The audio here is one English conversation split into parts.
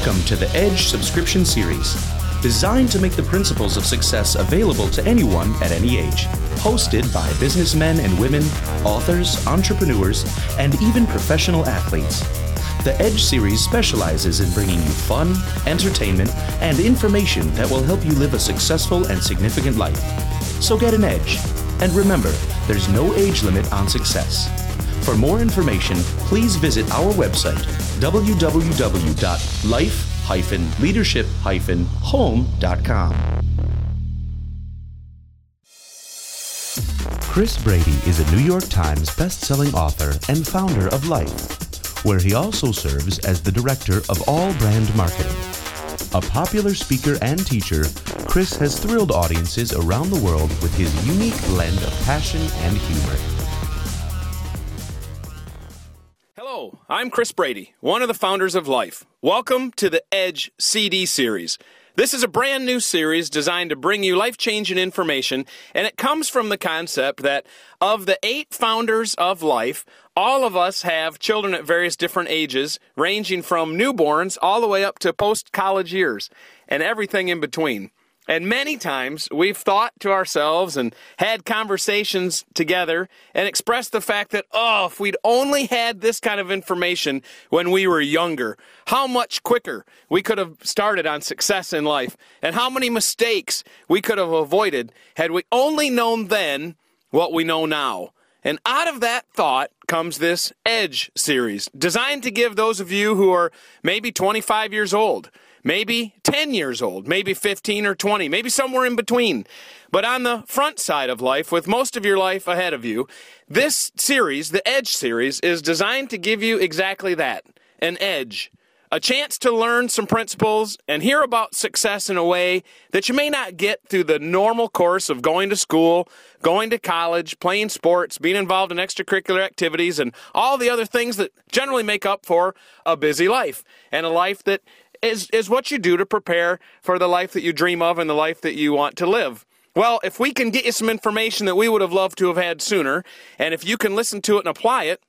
Welcome to the Edge subscription series, designed to make the principles of success available to anyone at any age. Hosted by businessmen and women, authors, entrepreneurs, and even professional athletes. The Edge series specializes in bringing you fun, entertainment, and information that will help you live a successful and significant life. So get an edge. And remember, there's no age limit on success. For more information, please visit our website, www.life-leadership-home.com. Chris Brady is a New York Times best-selling author and founder of Life, where he also serves as the director of all brand marketing. A popular speaker and teacher, Chris has thrilled audiences around the world with his unique blend of passion and humor. I'm Chris Brady, one of the founders of Life. Welcome to the Edge CD series. This is a brand new series designed to bring you life changing information, and it comes from the concept that of the eight founders of life, all of us have children at various different ages, ranging from newborns all the way up to post college years, and everything in between. And many times we've thought to ourselves and had conversations together and expressed the fact that, oh, if we'd only had this kind of information when we were younger, how much quicker we could have started on success in life and how many mistakes we could have avoided had we only known then what we know now. And out of that thought comes this Edge series, designed to give those of you who are maybe 25 years old maybe 10 years old, maybe 15 or 20, maybe somewhere in between. But on the front side of life, with most of your life ahead of you, this series, the Edge series, is designed to give you exactly that an edge. A chance to learn some principles and hear about success in a way that you may not get through the normal course of going to school, going to college, playing sports, being involved in extracurricular activities, and all the other things that generally make up for a busy life and a life that is, is what you do to prepare for the life that you dream of and the life that you want to live. Well, if we can get you some information that we would have loved to have had sooner, and if you can listen to it and apply it,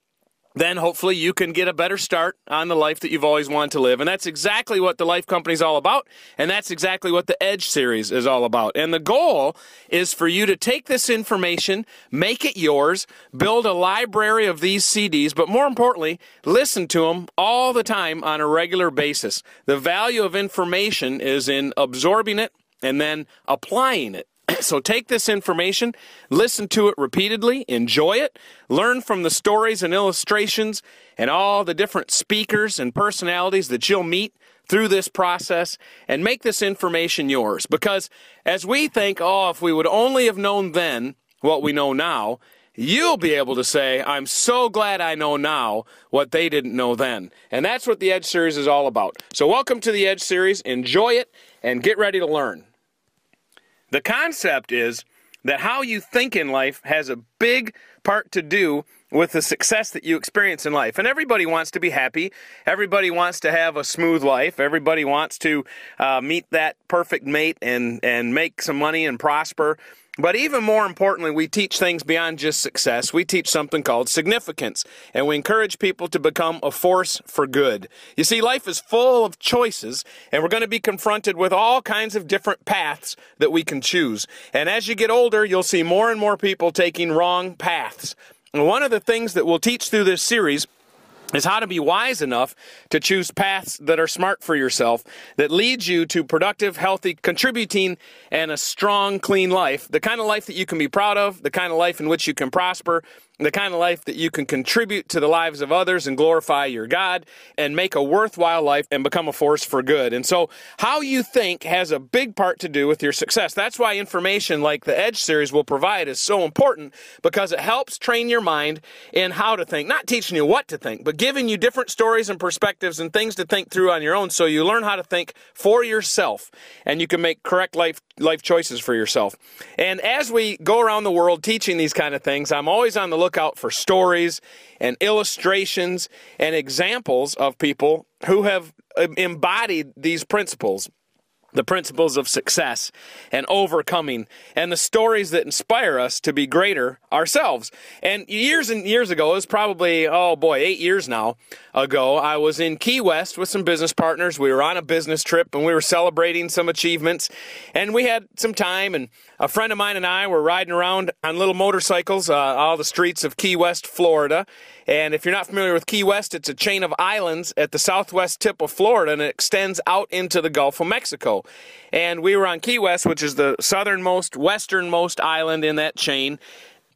then hopefully you can get a better start on the life that you've always wanted to live. And that's exactly what the Life Company is all about. And that's exactly what the Edge series is all about. And the goal is for you to take this information, make it yours, build a library of these CDs, but more importantly, listen to them all the time on a regular basis. The value of information is in absorbing it and then applying it. So take this information, listen to it repeatedly, enjoy it, learn from the stories and illustrations and all the different speakers and personalities that you'll meet through this process and make this information yours. Because as we think, oh, if we would only have known then what we know now, you'll be able to say, I'm so glad I know now what they didn't know then. And that's what the Edge series is all about. So welcome to the Edge series. Enjoy it and get ready to learn. The concept is that how you think in life has a big part to do with the success that you experience in life. And everybody wants to be happy. Everybody wants to have a smooth life. Everybody wants to uh, meet that perfect mate and, and make some money and prosper. But even more importantly, we teach things beyond just success. We teach something called significance, and we encourage people to become a force for good. You see, life is full of choices, and we're going to be confronted with all kinds of different paths that we can choose. And as you get older, you'll see more and more people taking wrong paths. And one of the things that we'll teach through this series is how to be wise enough to choose paths that are smart for yourself, that leads you to productive, healthy, contributing, and a strong, clean life. The kind of life that you can be proud of, the kind of life in which you can prosper, the kind of life that you can contribute to the lives of others and glorify your God and make a worthwhile life and become a force for good. And so, how you think has a big part to do with your success. That's why information like the Edge series will provide is so important because it helps train your mind in how to think, not teaching you what to think, but giving you different stories and perspectives and things to think through on your own so you learn how to think for yourself and you can make correct life life choices for yourself. And as we go around the world teaching these kind of things, I'm always on the lookout for stories and illustrations and examples of people who have embodied these principles the principles of success and overcoming and the stories that inspire us to be greater ourselves. And years and years ago, it was probably, oh boy, eight years now ago, I was in Key West with some business partners. We were on a business trip and we were celebrating some achievements and we had some time and a friend of mine and I were riding around on little motorcycles, uh, all the streets of Key West, Florida. And if you're not familiar with Key West, it's a chain of islands at the southwest tip of Florida and it extends out into the Gulf of Mexico. And we were on Key West, which is the southernmost, westernmost island in that chain.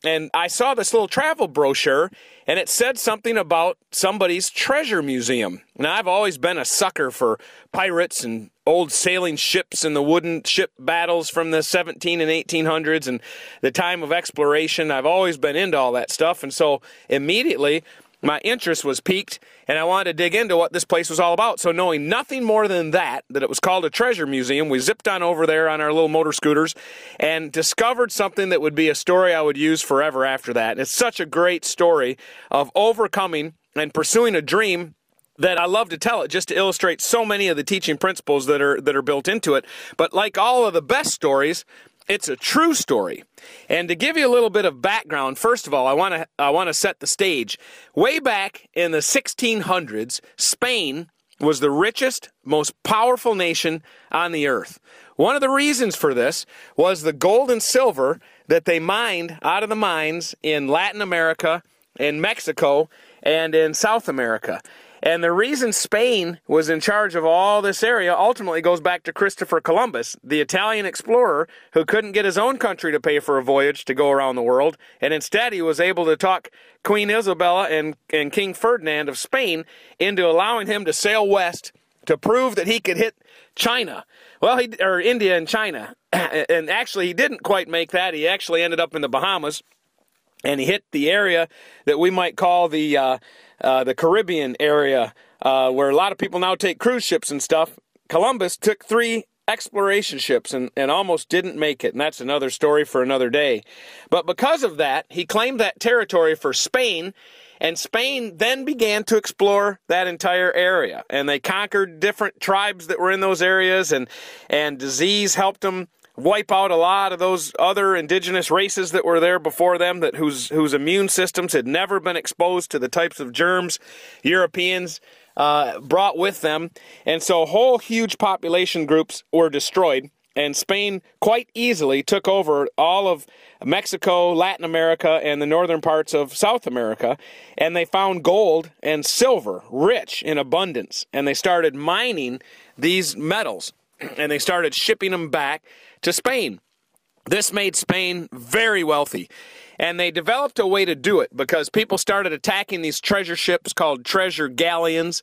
And I saw this little travel brochure and it said something about somebody's treasure museum. Now, I've always been a sucker for pirates and old sailing ships and the wooden ship battles from the 17 and 1800s and the time of exploration. I've always been into all that stuff. And so immediately my interest was piqued and I wanted to dig into what this place was all about. So, knowing nothing more than that, that it was called a treasure museum, we zipped on over there on our little motor scooters and discovered something that would be a story I would use forever after that. And it's such a great story of overcoming and pursuing a dream that I love to tell it just to illustrate so many of the teaching principles that are that are built into it. But like all of the best stories, it's a true story. And to give you a little bit of background, first of all, I want to I want to set the stage. Way back in the 1600s, Spain was the richest, most powerful nation on the earth. One of the reasons for this was the gold and silver that they mined out of the mines in Latin America, in Mexico, and in South America. And the reason Spain was in charge of all this area ultimately goes back to Christopher Columbus, the Italian explorer who couldn't get his own country to pay for a voyage to go around the world. And instead, he was able to talk Queen Isabella and, and King Ferdinand of Spain into allowing him to sail west to prove that he could hit China. Well, he, or India and China. And actually, he didn't quite make that. He actually ended up in the Bahamas and he hit the area that we might call the uh, uh, the Caribbean area, uh, where a lot of people now take cruise ships and stuff. Columbus took three exploration ships and, and almost didn't make it, and that's another story for another day. But because of that, he claimed that territory for Spain, and Spain then began to explore that entire area. And they conquered different tribes that were in those areas, and, and disease helped them wipe out a lot of those other indigenous races that were there before them that whose whose immune systems had never been exposed to the types of germs Europeans uh, brought with them, and so whole huge population groups were destroyed. And Spain quite easily took over all of Mexico, Latin America, and the northern parts of South America. And they found gold and silver rich in abundance. And they started mining these metals. And they started shipping them back to Spain. This made Spain very wealthy. And they developed a way to do it because people started attacking these treasure ships called treasure galleons.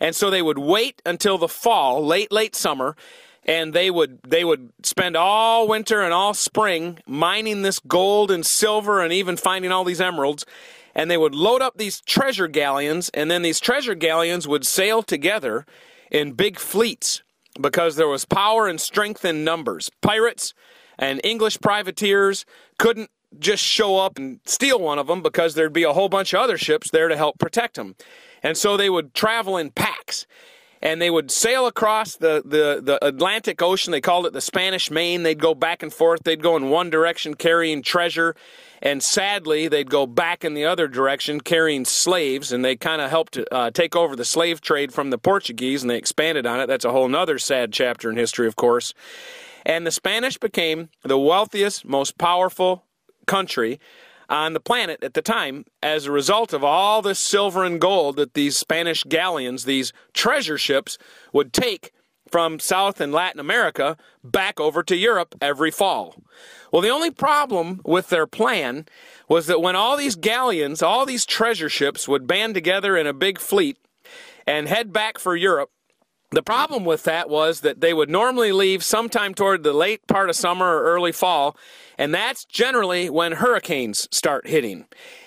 And so they would wait until the fall, late, late summer, and they would they would spend all winter and all spring mining this gold and silver and even finding all these emeralds and they would load up these treasure galleons and then these treasure galleons would sail together in big fleets because there was power and strength in numbers. Pirates and English privateers couldn't just show up and steal one of them because there'd be a whole bunch of other ships there to help protect them. And so they would travel in packs and they would sail across the, the, the Atlantic Ocean. They called it the Spanish Main. They'd go back and forth. They'd go in one direction carrying treasure and sadly, they'd go back in the other direction carrying slaves, and they kind of helped uh, take over the slave trade from the Portuguese, and they expanded on it. That's a whole other sad chapter in history, of course. And the Spanish became the wealthiest, most powerful country on the planet at the time as a result of all the silver and gold that these Spanish galleons, these treasure ships, would take from South and Latin America back over to Europe every fall. Well, the only problem with their plan was that when all these galleons, all these treasure ships would band together in a big fleet and head back for Europe, the problem with that was that they would normally leave sometime toward the late part of summer or early fall, and that's generally when hurricanes start hitting.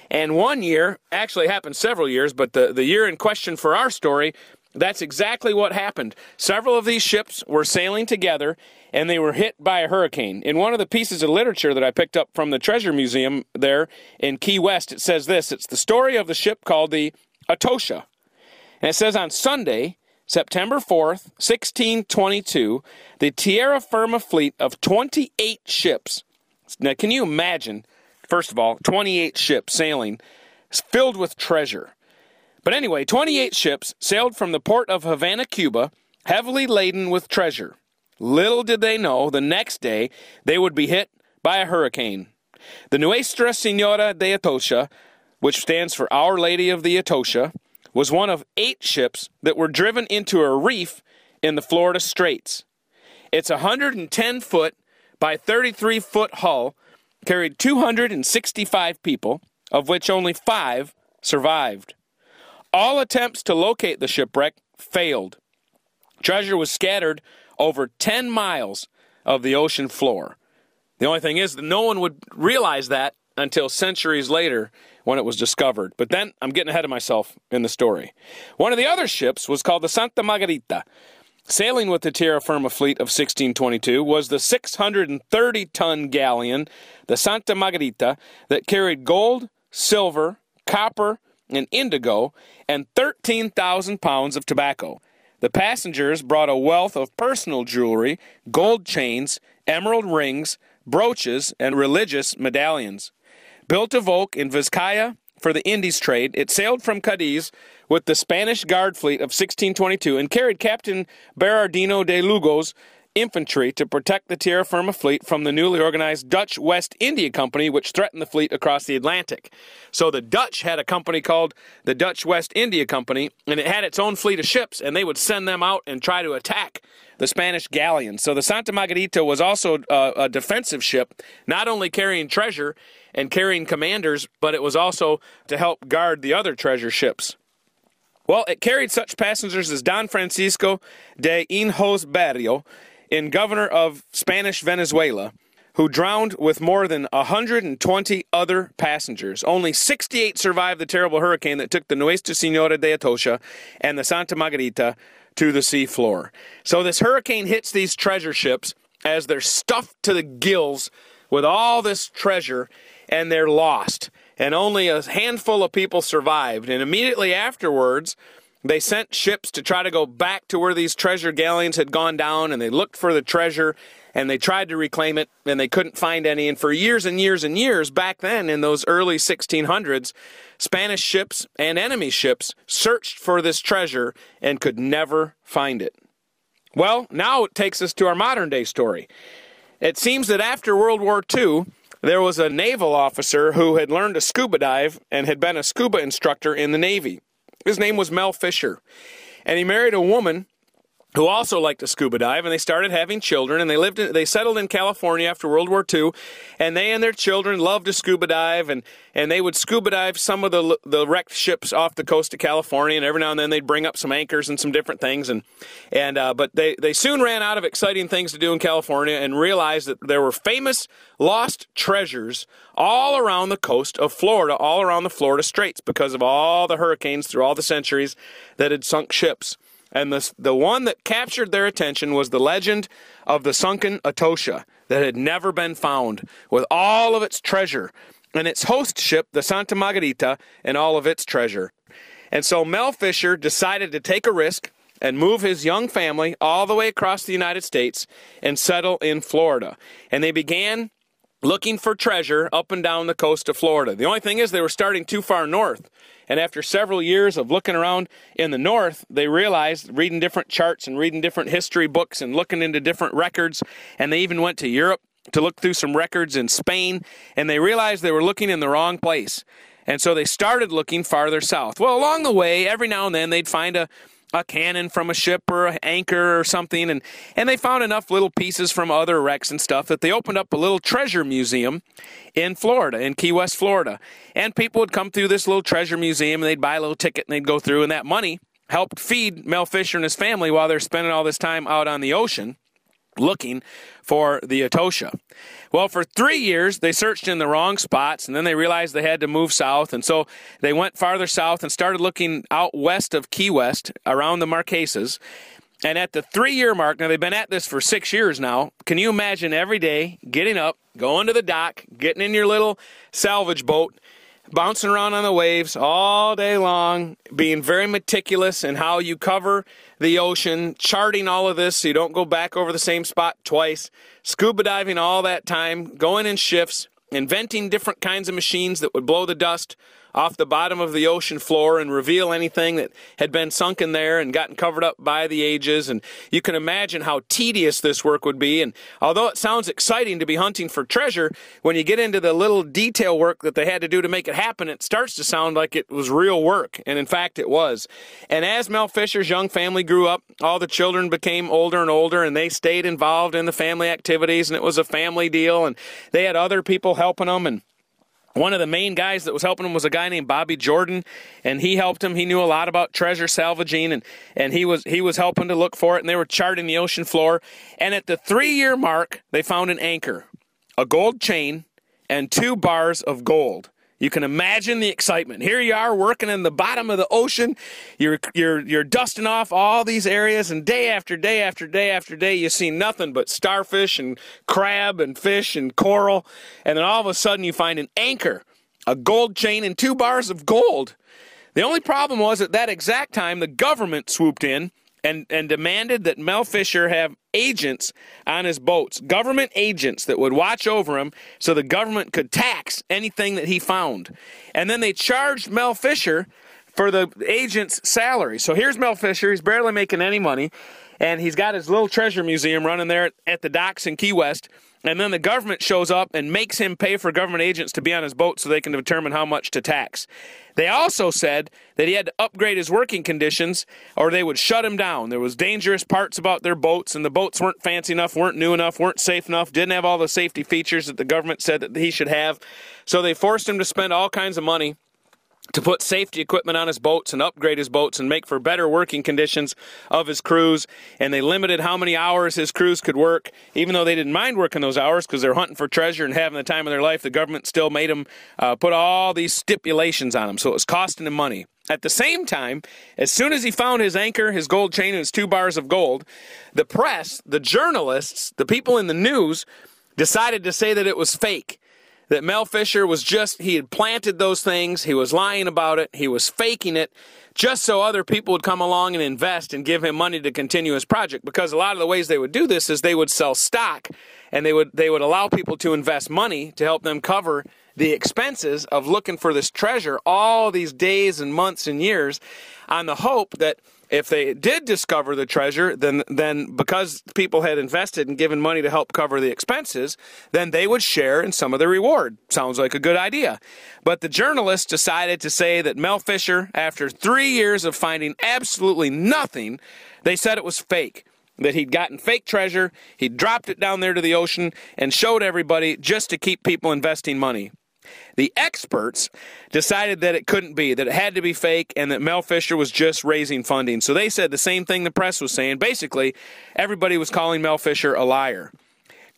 And one year, actually happened several years, but the, the year in question for our story that's exactly what happened. Several of these ships were sailing together and they were hit by a hurricane. In one of the pieces of literature that I picked up from the Treasure Museum there in Key West, it says this it's the story of the ship called the Atocha. And it says on Sunday, September 4th, 1622, the Tierra Firma fleet of 28 ships. Now, can you imagine, first of all, 28 ships sailing filled with treasure? But anyway, 28 ships sailed from the port of Havana, Cuba, heavily laden with treasure. Little did they know the next day they would be hit by a hurricane. The Nuestra Senora de Atocha, which stands for Our Lady of the Atocha, was one of eight ships that were driven into a reef in the Florida Straits. Its 110 foot by 33 foot hull carried 265 people, of which only five survived. All attempts to locate the shipwreck failed. Treasure was scattered over 10 miles of the ocean floor. The only thing is that no one would realize that until centuries later when it was discovered. But then I'm getting ahead of myself in the story. One of the other ships was called the Santa Margarita. Sailing with the Tierra Firma fleet of 1622 was the 630 ton galleon, the Santa Margarita, that carried gold, silver, copper, and indigo, and 13,000 pounds of tobacco. The passengers brought a wealth of personal jewelry, gold chains, emerald rings, brooches, and religious medallions. Built of oak in Vizcaya for the Indies trade, it sailed from Cadiz with the Spanish Guard fleet of 1622 and carried Captain Berardino de Lugo's infantry to protect the Tierra Firma fleet from the newly organized Dutch West India Company, which threatened the fleet across the Atlantic. So the Dutch had a company called the Dutch West India Company, and it had its own fleet of ships, and they would send them out and try to attack the Spanish galleons. So the Santa Margarita was also a, a defensive ship, not only carrying treasure and carrying commanders, but it was also to help guard the other treasure ships. Well, it carried such passengers as Don Francisco de Hinojos Barrio, in governor of Spanish Venezuela, who drowned with more than 120 other passengers. Only 68 survived the terrible hurricane that took the Nuestra Senora de Atocha and the Santa Margarita to the sea floor. So this hurricane hits these treasure ships as they're stuffed to the gills with all this treasure and they're lost. And only a handful of people survived. And immediately afterwards, they sent ships to try to go back to where these treasure galleons had gone down, and they looked for the treasure and they tried to reclaim it and they couldn't find any. And for years and years and years back then, in those early 1600s, Spanish ships and enemy ships searched for this treasure and could never find it. Well, now it takes us to our modern day story. It seems that after World War II, there was a naval officer who had learned to scuba dive and had been a scuba instructor in the Navy. His name was Mel Fisher. And he married a woman who also liked to scuba dive, and they started having children, and they lived, in, they settled in California after World War II, and they and their children loved to scuba dive, and, and they would scuba dive some of the the wrecked ships off the coast of California, and every now and then they'd bring up some anchors and some different things, and and uh, but they they soon ran out of exciting things to do in California, and realized that there were famous lost treasures all around the coast of Florida, all around the Florida Straits, because of all the hurricanes through all the centuries that had sunk ships. And the, the one that captured their attention was the legend of the sunken Atocha that had never been found, with all of its treasure, and its host ship, the Santa Margarita, and all of its treasure. And so Mel Fisher decided to take a risk and move his young family all the way across the United States and settle in Florida. And they began looking for treasure up and down the coast of Florida. The only thing is, they were starting too far north. And after several years of looking around in the north, they realized, reading different charts and reading different history books and looking into different records, and they even went to Europe to look through some records in Spain, and they realized they were looking in the wrong place. And so they started looking farther south. Well, along the way, every now and then they'd find a a cannon from a ship or an anchor or something and and they found enough little pieces from other wrecks and stuff that they opened up a little treasure museum in Florida in Key West Florida. And people would come through this little treasure museum and they'd buy a little ticket and they'd go through and that money helped feed Mel Fisher and his family while they're spending all this time out on the ocean looking for the Atocha. Well, for three years, they searched in the wrong spots, and then they realized they had to move south, and so they went farther south and started looking out west of Key West, around the Marquesas. And at the three year mark, now they've been at this for six years now. Can you imagine every day getting up, going to the dock, getting in your little salvage boat, bouncing around on the waves all day long, being very meticulous in how you cover the ocean, charting all of this so you don't go back over the same spot twice, scuba diving all that time, going in shifts, inventing different kinds of machines that would blow the dust off the bottom of the ocean floor and reveal anything that had been sunken there and gotten covered up by the ages. And you can imagine how tedious this work would be. And although it sounds exciting to be hunting for treasure, when you get into the little detail work that they had to do to make it happen, it starts to sound like it was real work. And in fact, it was. And as Mel Fisher's young family grew up, all the children became older and older, and they stayed involved in the family activities, and it was a family deal, and they had other people helping them. And one of the main guys that was helping him was a guy named Bobby Jordan, and he helped him. He knew a lot about treasure salvaging, and, and he was he was helping to look for it. And they were charting the ocean floor. And at the three year mark, they found an anchor, a gold chain, and two bars of gold. You can imagine the excitement. Here you are working in the bottom of the ocean. You're you're you're dusting off all these areas and day after day after day after day you see nothing but starfish and crab and fish and coral and then all of a sudden you find an anchor, a gold chain and two bars of gold. The only problem was at that exact time the government swooped in and, and demanded that Mel Fisher have agents on his boats, government agents that would watch over him so the government could tax anything that he found. And then they charged Mel Fisher for the agent's salary. So here's Mel Fisher, he's barely making any money, and he's got his little treasure museum running there at the docks in Key West. And then the government shows up and makes him pay for government agents to be on his boat so they can determine how much to tax. They also said that he had to upgrade his working conditions or they would shut him down. There was dangerous parts about their boats and the boats weren't fancy enough, weren't new enough, weren't safe enough, didn't have all the safety features that the government said that he should have. So they forced him to spend all kinds of money to put safety equipment on his boats and upgrade his boats and make for better working conditions of his crews. And they limited how many hours his crews could work. Even though they didn't mind working those hours because they're hunting for treasure and having the time of their life, the government still made them uh, put all these stipulations on them. So it was costing him money. At the same time, as soon as he found his anchor, his gold chain, and his two bars of gold, the press, the journalists, the people in the news decided to say that it was fake that Mel Fisher was just, he had planted those things, he was lying about it, he was faking it, just so other people would come along and invest and give him money to continue his project. Because a lot of the ways they would do this is they would sell stock and they would, they would allow people to invest money to help them cover the expenses of looking for this treasure all these days and months and years on the hope that if they did discover the treasure, then then because people had invested and given money to help cover the expenses, then they would share in some of the reward. Sounds like a good idea. But the journalists decided to say that Mel Fisher, after three years of finding absolutely nothing, they said it was fake. That he'd gotten fake treasure, he'd dropped it down there to the ocean, and showed everybody just to keep people investing money. The experts decided that it couldn't be, that it had to be fake, and that Mel Fisher was just raising funding. So they said the same thing the press was saying. Basically, everybody was calling Mel Fisher a liar.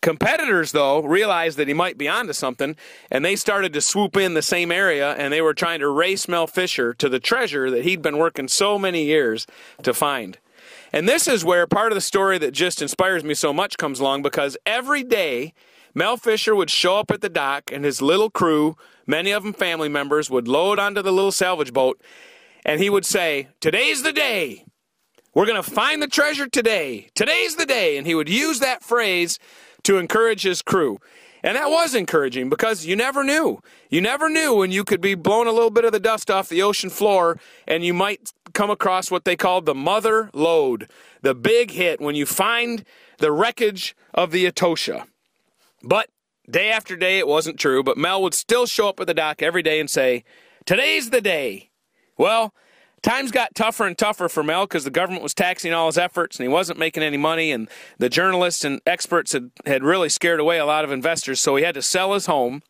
Competitors, though, realized that he might be onto something, and they started to swoop in the same area, and they were trying to race Mel Fisher to the treasure that he'd been working so many years to find. And this is where part of the story that just inspires me so much comes along because every day Mel Fisher would show up at the dock, and his little crew, many of them family members, would load onto the little salvage boat, and he would say, Today's the day. We're going to find the treasure today. Today's the day. And he would use that phrase to encourage his crew. And that was encouraging because you never knew. You never knew when you could be blown a little bit of the dust off the ocean floor and you might come across what they called the mother lode, the big hit when you find the wreckage of the Atocha. But day after day, it wasn't true. But Mel would still show up at the dock every day and say, Today's the day. Well, times got tougher and tougher for Mel because the government was taxing all his efforts and he wasn't making any money. And the journalists and experts had, had really scared away a lot of investors. So he had to sell his home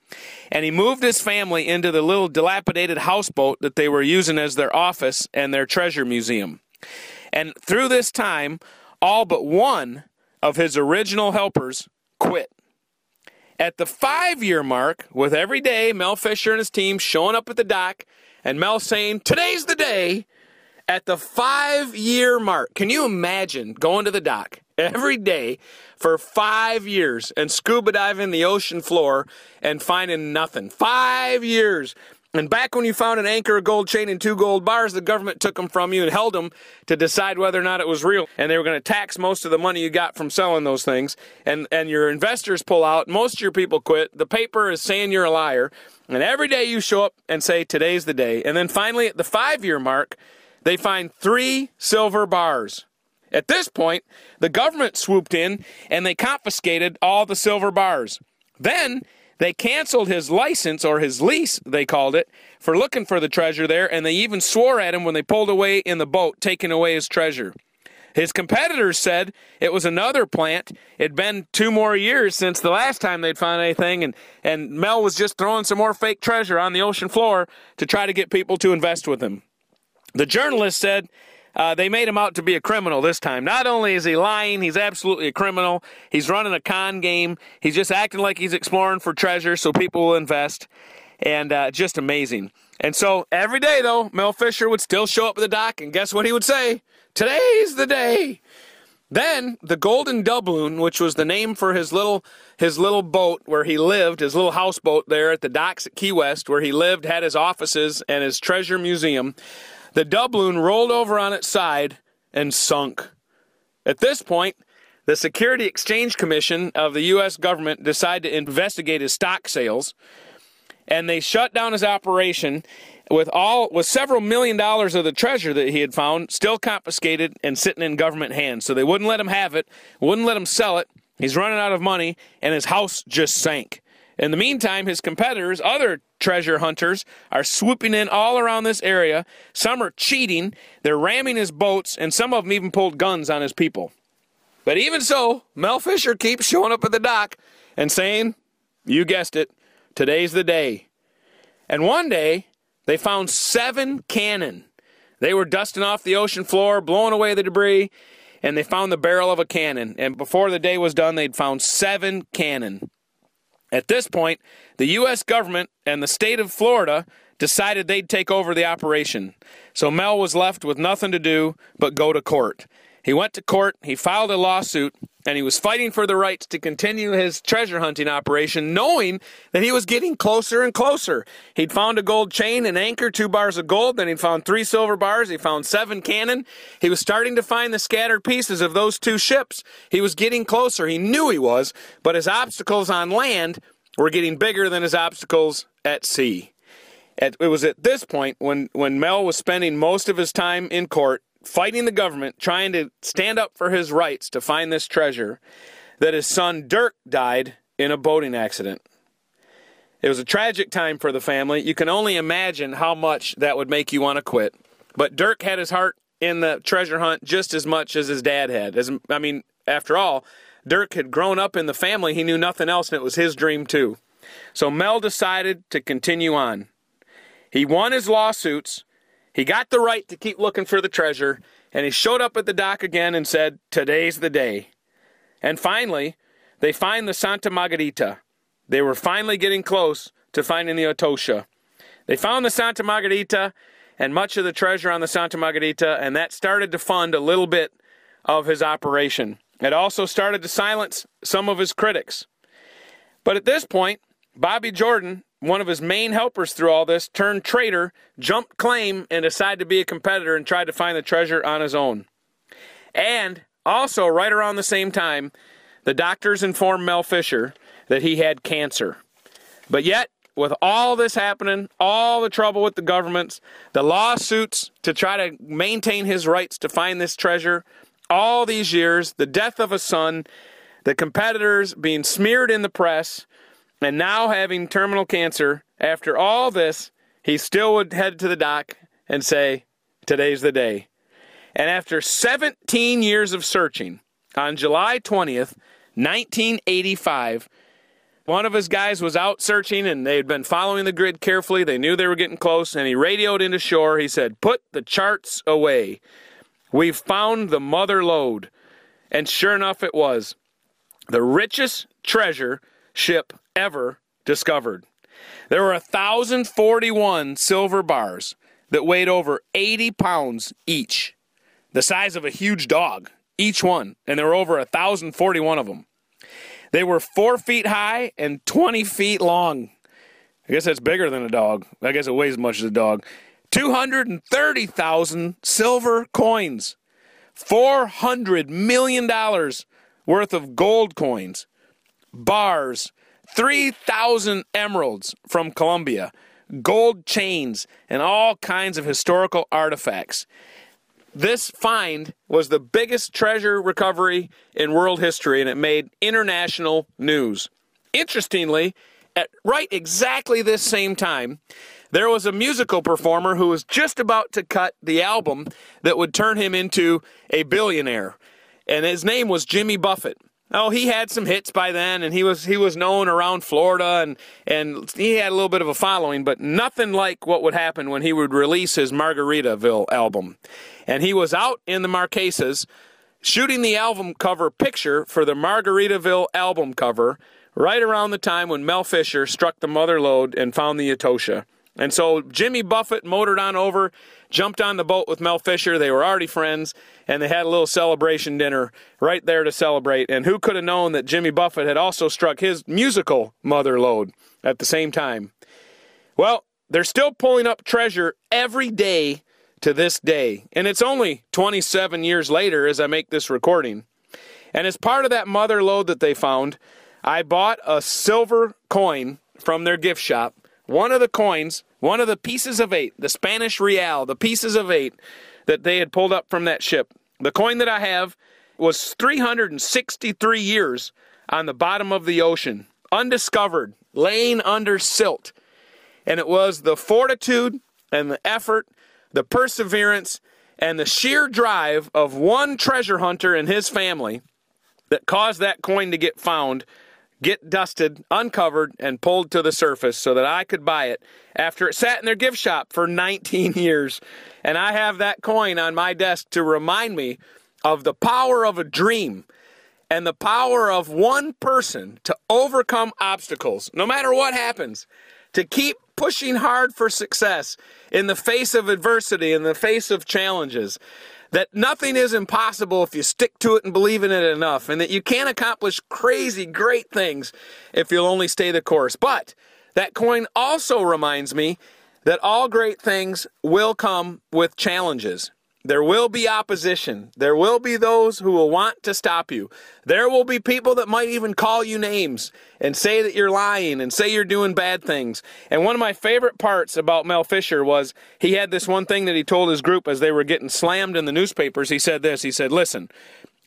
and he moved his family into the little dilapidated houseboat that they were using as their office and their treasure museum. And through this time, all but one of his original helpers quit. At the five year mark, with every day Mel Fisher and his team showing up at the dock and Mel saying, Today's the day, at the five year mark, can you imagine going to the dock every day for five years and scuba diving the ocean floor and finding nothing? Five years And back when you found an anchor, a gold chain, and two gold bars, the government took them from you and held them to decide whether or not it was real. And they were going to tax most of the money you got from selling those things. And, and your investors pull out. Most of your people quit. The paper is saying you're a liar. And every day you show up and say, today's the day. And then finally, at the five year mark, they find three silver bars. At this point, the government swooped in and they confiscated all the silver bars. Then they canceled his license, or his lease, they called it, for looking for the treasure there, and they even swore at him when they pulled away in the boat, taking away his treasure. His competitors said it was another plant. It'd been two more years since the last time they'd found anything, and, and Mel was just throwing some more fake treasure on the ocean floor to try to get people to invest with him. The journalist said uh, they made him out to be a criminal this time. Not only is he lying, he's absolutely a criminal. He's running a con game. He's just acting like he's exploring for treasure so people will invest. And uh, just amazing. And so every day, though, Mel Fisher would still show up at the dock, and guess what he would say? Today's the day. Then the Golden Doubloon, which was the name for his little his little boat where he lived, his little houseboat there at the docks at Key West, where he lived, had his offices and his treasure museum. The doubloon rolled over on its side and sunk. At this point, the Security Exchange Commission of the U.S. government decided to investigate his stock sales, and they shut down his operation with all with several million dollars of the treasure that he had found still confiscated and sitting in government hands. So they wouldn't let him have it, wouldn't let him sell it. He's running out of money, and his house just sank. In the meantime, his competitors, other treasure hunters, are swooping in all around this area. Some are cheating, they're ramming his boats, and some of them even pulled guns on his people. But even so, Mel Fisher keeps showing up at the dock and saying, You guessed it, today's the day. And one day, they found seven cannon. They were dusting off the ocean floor, blowing away the debris, and they found the barrel of a cannon. And before the day was done, they'd found seven cannon. At this point, the U.S. government and the state of Florida decided they'd take over the operation. So Mel was left with nothing to do but go to court. He went to court, he filed a lawsuit, and he was fighting for the rights to continue his treasure hunting operation, knowing that he was getting closer and closer. He'd found a gold chain, an anchor, two bars of gold, then he'd found three silver bars, he found seven cannon. He was starting to find the scattered pieces of those two ships. He was getting closer, he knew he was, but his obstacles on land were getting bigger than his obstacles at sea. it was at this point when, when Mel was spending most of his time in court fighting the government, trying to stand up for his rights to find this treasure, that his son Dirk died in a boating accident. It was a tragic time for the family. You can only imagine how much that would make you want to quit. But Dirk had his heart in the treasure hunt just as much as his dad had. As I mean, after all, Dirk had grown up in the family. He knew nothing else, and it was his dream too. So Mel decided to continue on. He won his lawsuits he got the right to keep looking for the treasure, and he showed up at the dock again and said, Today's the day. And finally, they find the Santa Margarita. They were finally getting close to finding the Atocha. They found the Santa Margarita and much of the treasure on the Santa Margarita, and that started to fund a little bit of his operation. It also started to silence some of his critics. But at this point, Bobby Jordan one of his main helpers through all this, turned traitor, jumped claim, and decided to be a competitor and tried to find the treasure on his own. And also, right around the same time, the doctors informed Mel Fisher that he had cancer. But yet, with all this happening, all the trouble with the governments, the lawsuits to try to maintain his rights to find this treasure, all these years, the death of a son, the competitors being smeared in the press, and now, having terminal cancer, after all this, he still would head to the dock and say, Today's the day. And after 17 years of searching, on July 20th, 1985, one of his guys was out searching and they had been following the grid carefully. They knew they were getting close, and he radioed into shore. He said, Put the charts away. We've found the mother lode. And sure enough, it was. The richest treasure ship ever discovered. There were 1,041 silver bars that weighed over 80 pounds each, the size of a huge dog, each one, and there were over 1,041 of them. They were four feet high and 20 feet long. I guess that's bigger than a dog. I guess it weighs as much as a dog. 230,000 silver coins. $400 million worth of gold coins. Bars. 3,000 emeralds from Colombia. Gold chains and all kinds of historical artifacts. This find was the biggest treasure recovery in world history and it made international news. Interestingly, at right exactly this same time, there was a musical performer who was just about to cut the album that would turn him into a billionaire. And his name was Jimmy Buffett. Oh, he had some hits by then, and he was he was known around Florida, and and he had a little bit of a following, but nothing like what would happen when he would release his Margaritaville album. And he was out in the Marquesas shooting the album cover picture for the Margaritaville album cover right around the time when Mel Fisher struck the mother lode and found the Atocha. And so Jimmy Buffett motored on over, jumped on the boat with Mel Fisher. They were already friends, and they had a little celebration dinner right there to celebrate. And who could have known that Jimmy Buffett had also struck his musical mother lode at the same time? Well, they're still pulling up treasure every day to this day. And it's only 27 years later as I make this recording. And as part of that mother lode that they found, I bought a silver coin from their gift shop one of the coins, one of the pieces of eight, the Spanish real, the pieces of eight that they had pulled up from that ship. The coin that I have was 363 years on the bottom of the ocean, undiscovered, laying under silt. And it was the fortitude and the effort, the perseverance, and the sheer drive of one treasure hunter and his family that caused that coin to get found get dusted, uncovered, and pulled to the surface so that I could buy it after it sat in their gift shop for 19 years. And I have that coin on my desk to remind me of the power of a dream and the power of one person to overcome obstacles, no matter what happens, to keep pushing hard for success in the face of adversity, in the face of challenges that nothing is impossible if you stick to it and believe in it enough, and that you can accomplish crazy, great things if you'll only stay the course. But that coin also reminds me that all great things will come with challenges. There will be opposition. There will be those who will want to stop you. There will be people that might even call you names and say that you're lying and say you're doing bad things. And one of my favorite parts about Mel Fisher was he had this one thing that he told his group as they were getting slammed in the newspapers. He said this He said, Listen,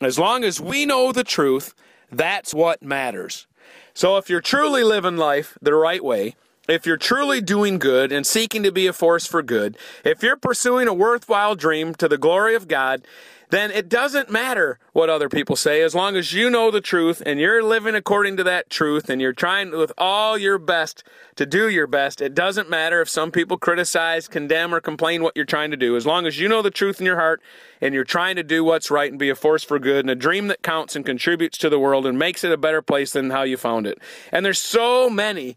as long as we know the truth, that's what matters. So if you're truly living life the right way, if you're truly doing good and seeking to be a force for good, if you're pursuing a worthwhile dream to the glory of God, then it doesn't matter what other people say as long as you know the truth and you're living according to that truth and you're trying with all your best to do your best. It doesn't matter if some people criticize, condemn, or complain what you're trying to do. As long as you know the truth in your heart and you're trying to do what's right and be a force for good and a dream that counts and contributes to the world and makes it a better place than how you found it. And there's so many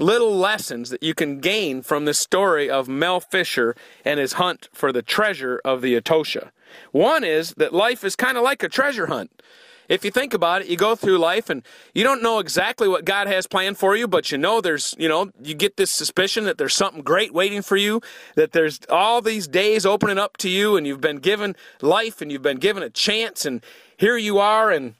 little lessons that you can gain from the story of Mel Fisher and his hunt for the treasure of the Atocha. One is that life is kind of like a treasure hunt. If you think about it, you go through life and you don't know exactly what God has planned for you, but you know there's, you know, you get this suspicion that there's something great waiting for you, that there's all these days opening up to you and you've been given life and you've been given a chance and here you are and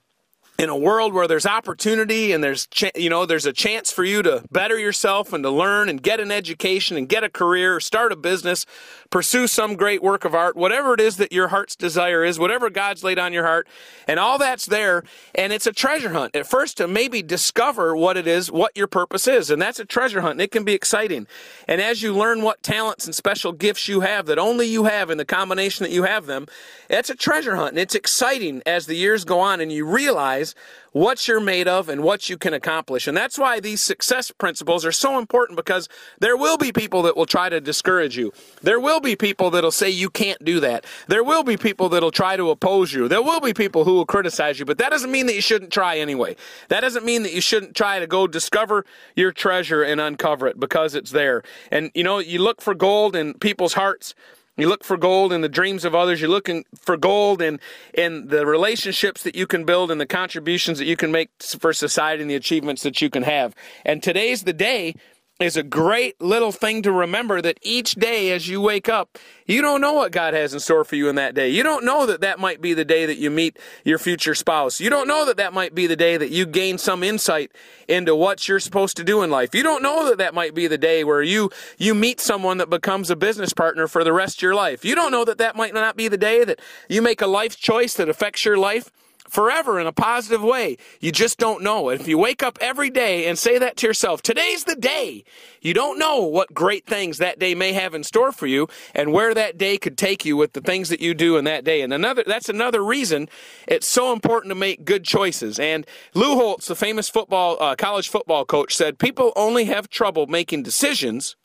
in a world where there's opportunity and there's ch- you know there's a chance for you to better yourself and to learn and get an education and get a career start a business pursue some great work of art whatever it is that your heart's desire is whatever god's laid on your heart and all that's there and it's a treasure hunt. At first to maybe discover what it is what your purpose is and that's a treasure hunt and it can be exciting. And as you learn what talents and special gifts you have that only you have in the combination that you have them it's a treasure hunt and it's exciting as the years go on and you realize realize what you're made of and what you can accomplish. And that's why these success principles are so important because there will be people that will try to discourage you. There will be people that'll say you can't do that. There will be people that'll try to oppose you. There will be people who will criticize you, but that doesn't mean that you shouldn't try anyway. That doesn't mean that you shouldn't try to go discover your treasure and uncover it because it's there. And you know, you look for gold in people's hearts you look for gold in the dreams of others. You're looking for gold in, in the relationships that you can build and the contributions that you can make for society and the achievements that you can have. And today's the day is a great little thing to remember that each day as you wake up, you don't know what God has in store for you in that day. You don't know that that might be the day that you meet your future spouse. You don't know that that might be the day that you gain some insight into what you're supposed to do in life. You don't know that that might be the day where you you meet someone that becomes a business partner for the rest of your life. You don't know that that might not be the day that you make a life choice that affects your life forever in a positive way. You just don't know. If you wake up every day and say that to yourself, today's the day, you don't know what great things that day may have in store for you and where that day could take you with the things that you do in that day. And another, that's another reason it's so important to make good choices. And Lou Holtz, the famous football, uh, college football coach said, people only have trouble making decisions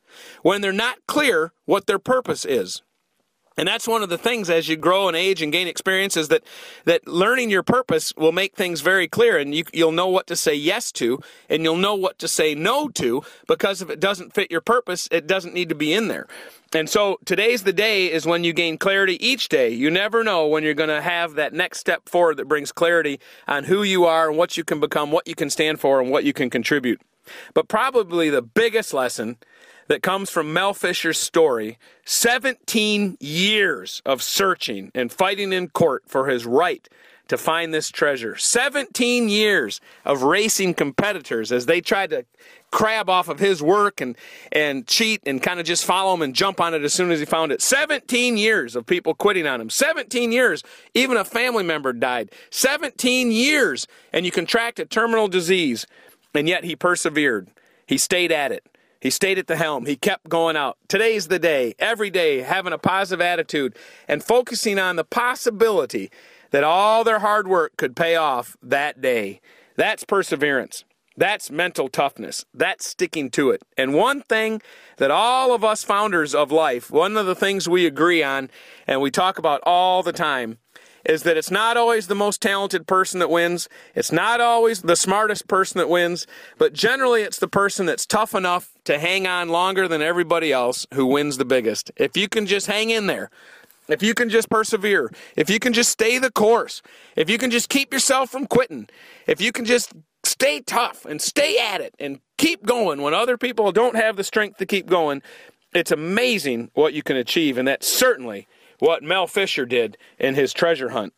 when they're not clear what their purpose is. And that's one of the things as you grow and age and gain experience is that, that learning your purpose will make things very clear and you, you'll know what to say yes to and you'll know what to say no to because if it doesn't fit your purpose, it doesn't need to be in there. And so today's the day is when you gain clarity each day. You never know when you're going to have that next step forward that brings clarity on who you are and what you can become, what you can stand for, and what you can contribute. But probably the biggest lesson that comes from Mel Fisher's story 17 years of searching and fighting in court for his right to find this treasure. 17 years of racing competitors as they tried to crab off of his work and, and cheat and kind of just follow him and jump on it as soon as he found it. 17 years of people quitting on him. 17 years, even a family member died. 17 years, and you contract a terminal disease, and yet he persevered. He stayed at it. He stayed at the helm. He kept going out. Today's the day, every day, having a positive attitude and focusing on the possibility that all their hard work could pay off that day. That's perseverance. That's mental toughness. That's sticking to it. And one thing that all of us founders of life, one of the things we agree on and we talk about all the time is that it's not always the most talented person that wins. It's not always the smartest person that wins, but generally it's the person that's tough enough to hang on longer than everybody else who wins the biggest. If you can just hang in there, if you can just persevere, if you can just stay the course, if you can just keep yourself from quitting, if you can just stay tough and stay at it and keep going when other people don't have the strength to keep going, it's amazing what you can achieve. And that certainly what Mel Fisher did in his treasure hunt.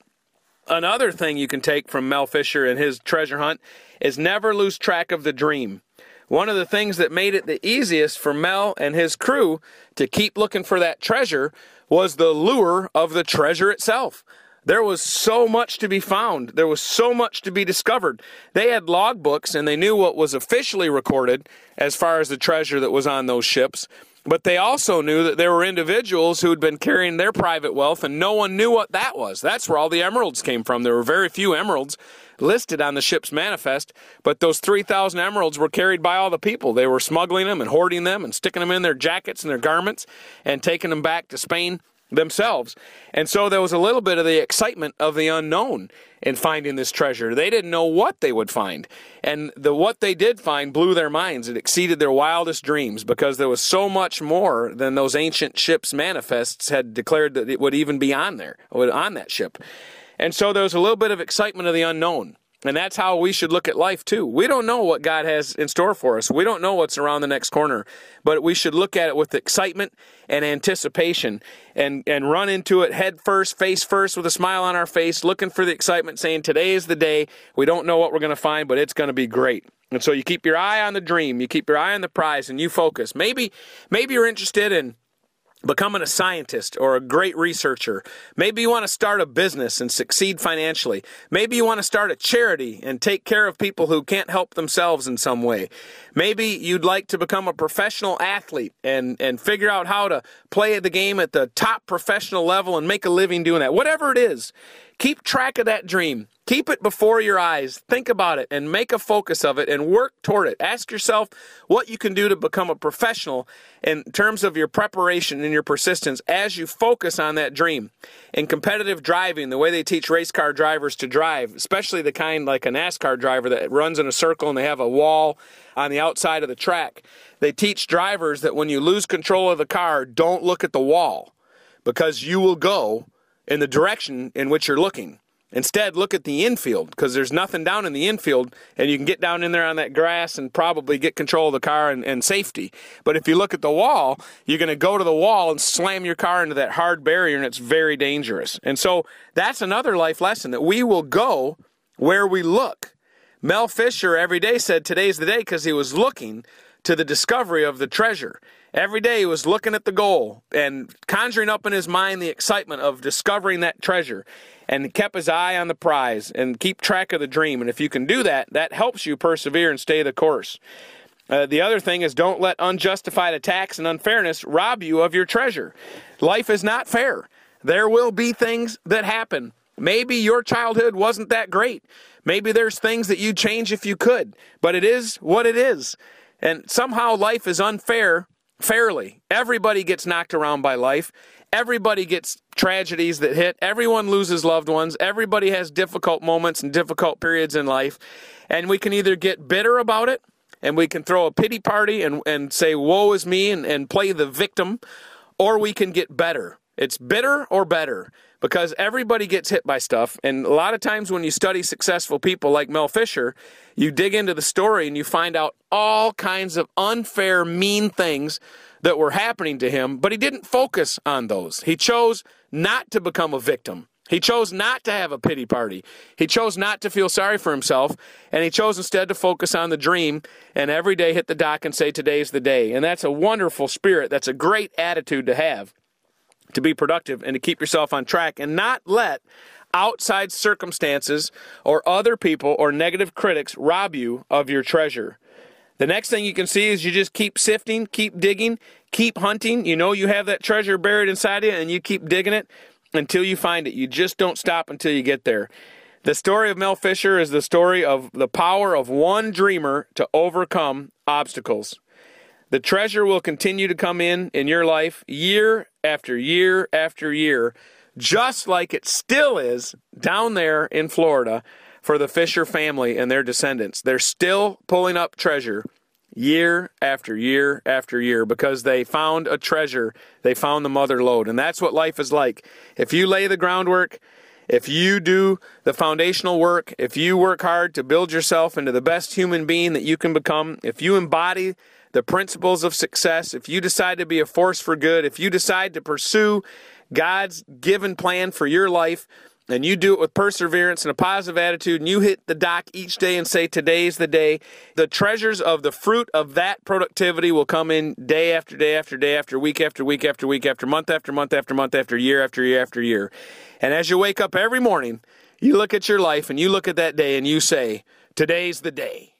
Another thing you can take from Mel Fisher and his treasure hunt is never lose track of the dream. One of the things that made it the easiest for Mel and his crew to keep looking for that treasure was the lure of the treasure itself. There was so much to be found. There was so much to be discovered. They had logbooks and they knew what was officially recorded as far as the treasure that was on those ships. But they also knew that there were individuals who had been carrying their private wealth and no one knew what that was. That's where all the emeralds came from. There were very few emeralds listed on the ship's manifest, but those 3,000 emeralds were carried by all the people. They were smuggling them and hoarding them and sticking them in their jackets and their garments and taking them back to Spain themselves. And so there was a little bit of the excitement of the unknown in finding this treasure. They didn't know what they would find. And the what they did find blew their minds. It exceeded their wildest dreams because there was so much more than those ancient ships manifests had declared that it would even be on there, on that ship. And so there was a little bit of excitement of the unknown. And that's how we should look at life too. We don't know what God has in store for us. We don't know what's around the next corner, but we should look at it with excitement and anticipation and, and run into it head first, face first with a smile on our face, looking for the excitement, saying, Today is the day. We don't know what we're going to find, but it's going to be great. And so you keep your eye on the dream, you keep your eye on the prize, and you focus. Maybe, maybe you're interested in becoming a scientist or a great researcher. Maybe you want to start a business and succeed financially. Maybe you want to start a charity and take care of people who can't help themselves in some way. Maybe you'd like to become a professional athlete and, and figure out how to play the game at the top professional level and make a living doing that. Whatever it is, keep track of that dream Keep it before your eyes. Think about it and make a focus of it and work toward it. Ask yourself what you can do to become a professional in terms of your preparation and your persistence as you focus on that dream. In competitive driving, the way they teach race car drivers to drive, especially the kind like a NASCAR driver that runs in a circle and they have a wall on the outside of the track, they teach drivers that when you lose control of the car, don't look at the wall because you will go in the direction in which you're looking. Instead, look at the infield because there's nothing down in the infield, and you can get down in there on that grass and probably get control of the car and, and safety. But if you look at the wall, you're going to go to the wall and slam your car into that hard barrier, and it's very dangerous. And so that's another life lesson that we will go where we look. Mel Fisher every day said today's the day because he was looking to the discovery of the treasure. Every day he was looking at the goal and conjuring up in his mind the excitement of discovering that treasure and kept his eye on the prize and keep track of the dream. And if you can do that, that helps you persevere and stay the course. Uh, the other thing is don't let unjustified attacks and unfairness rob you of your treasure. Life is not fair. There will be things that happen. Maybe your childhood wasn't that great. Maybe there's things that you'd change if you could, but it is what it is. And somehow life is unfair fairly. Everybody gets knocked around by life. Everybody gets tragedies that hit. Everyone loses loved ones. Everybody has difficult moments and difficult periods in life. And we can either get bitter about it and we can throw a pity party and, and say, woe is me, and, and play the victim, or we can get better. It's bitter or better because everybody gets hit by stuff. And a lot of times when you study successful people like Mel Fisher, you dig into the story and you find out all kinds of unfair, mean things that were happening to him, but he didn't focus on those. He chose not to become a victim. He chose not to have a pity party. He chose not to feel sorry for himself, and he chose instead to focus on the dream and every day hit the dock and say, Today's the day. And that's a wonderful spirit. That's a great attitude to have to be productive and to keep yourself on track and not let outside circumstances or other people or negative critics rob you of your treasure. The next thing you can see is you just keep sifting, keep digging, keep hunting. You know you have that treasure buried inside you and you keep digging it until you find it. You just don't stop until you get there. The story of Mel Fisher is the story of the power of one dreamer to overcome obstacles. The treasure will continue to come in in your life year after year after year, just like it still is down there in Florida for the Fisher family and their descendants. They're still pulling up treasure year after year after year because they found a treasure. They found the mother lode. And that's what life is like. If you lay the groundwork, if you do the foundational work, if you work hard to build yourself into the best human being that you can become, if you embody the principles of success, if you decide to be a force for good, if you decide to pursue God's given plan for your life, and you do it with perseverance and a positive attitude, and you hit the dock each day and say, Today's the day, the treasures of the fruit of that productivity will come in day after day after day after week after week after week after month after month after month after year after year after year. And as you wake up every morning, you look at your life and you look at that day and you say, Today's the day.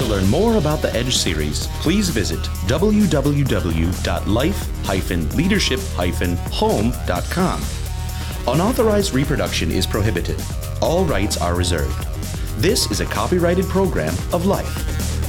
To learn more about the Edge series, please visit www.life-leadership-home.com. Unauthorized reproduction is prohibited. All rights are reserved. This is a copyrighted program of Life.